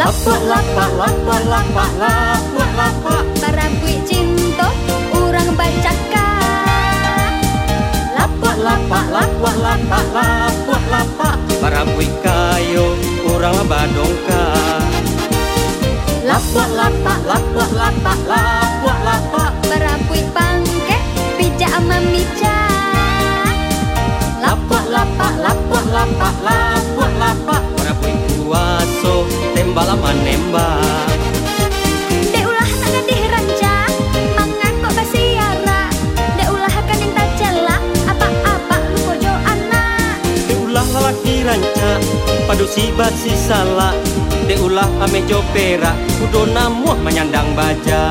Lapa lapa lapa lapa lapa lapa Barabui cinta orang bacaka Lapa lapa lapa lapa lapa lapa Barabui kayo orang badongka Lapa lapa lapa lapa lapa lapa Barabui pangke pija ama mija Lapa lapa lapa lapa lapa lapa Barabui kuaso tembala menembak. Dek ulah nak ngadih ranca Mangan kok basiara Dek ulah kan yang tak jela Apa-apa lu kojo anak. Ulah lalaki ranca Padu si basi salah De ulah ame jopera Kudo namuah menyandang baja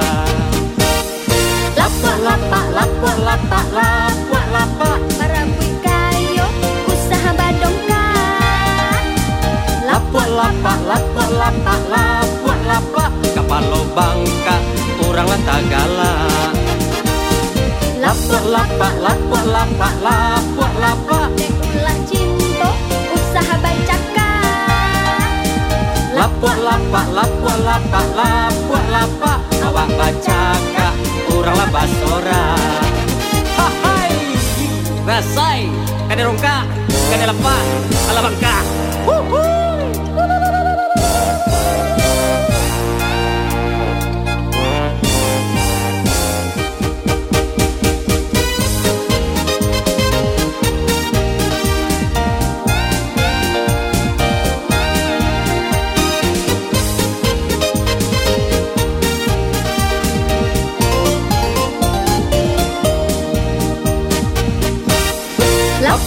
Orang lah tagala. Lapa lapa lapa lapa lapa lapa Dek ulah cinta usaha bacaka Lapa lapa lapa lapa lapa lapa Awak baca kak Orang lah basora Hai Rasai Kade rongka Kade lepas Ala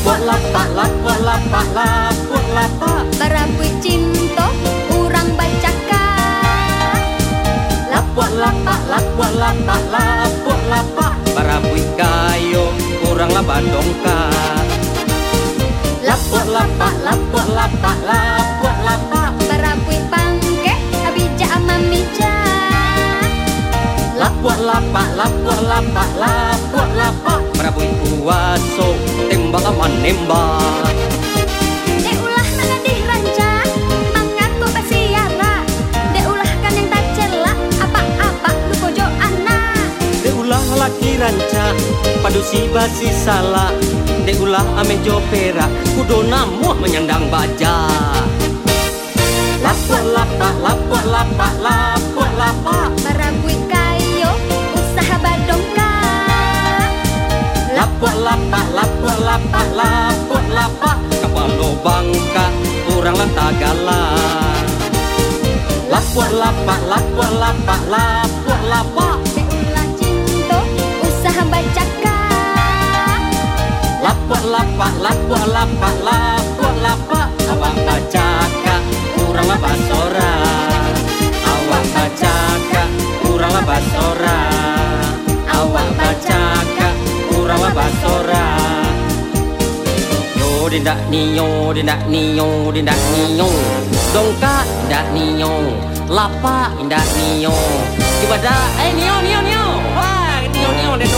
bangka Lapa lapa lapa lapa Barabui cinta orang bacaka Lapa lapa lapa lapa lapa Lapa lapa lapa lapa lapa lapa Barabui kuaso Tembak Dek ulah Mangan Dek ulah kan yang tak Apa-apa lu anak. De ulah laki ranca Padu si basi salah. De ulah ame jopera Kudo namuah menyandang baja. Lapa lapa lapa lapa lapa lapa Barabui Lapa lapa lapa lapa lapa lapa Kapalo bangka Orang lah tagala Lapa lapa lapa usaha bacaka Lapa lapa lapa lapa lapa lapa Awak baca kak Orang lah basora Awak baca kak Orang lah basora Awak baca Yo dindak niyo dindak niyo dindak niyo. Dongka dindak niyo. Lapa dindak niyo. Ibadah eh niyo niyo niyo. Wah niyo niyo dindak